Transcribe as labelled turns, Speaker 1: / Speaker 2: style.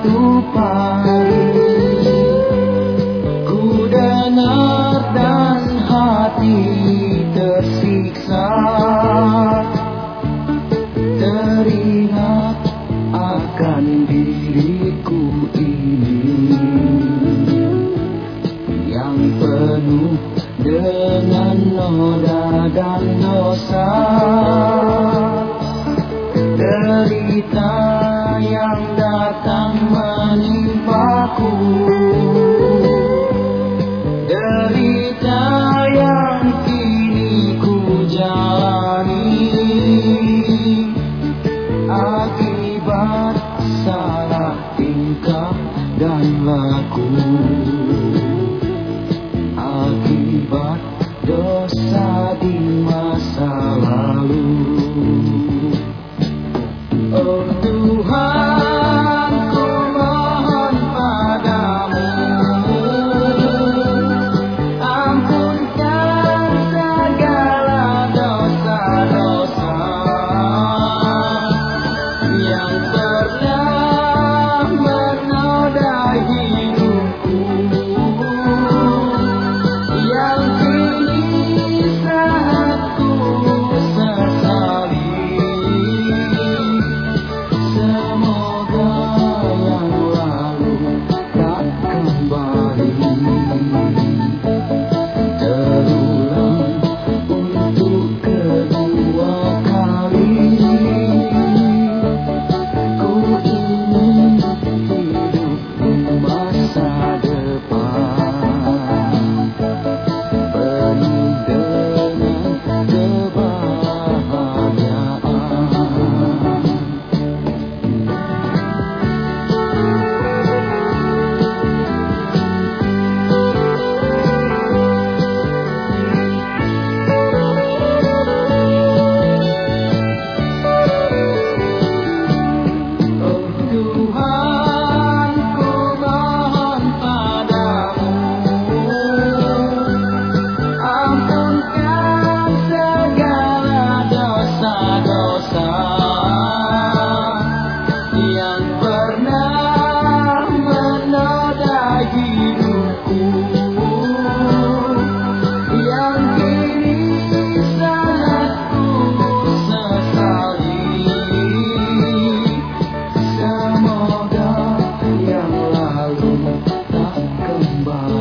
Speaker 1: satu pagi akibat salah tingkah dan laku. Akibat dosa di Bye.